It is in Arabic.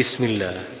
بسم الله.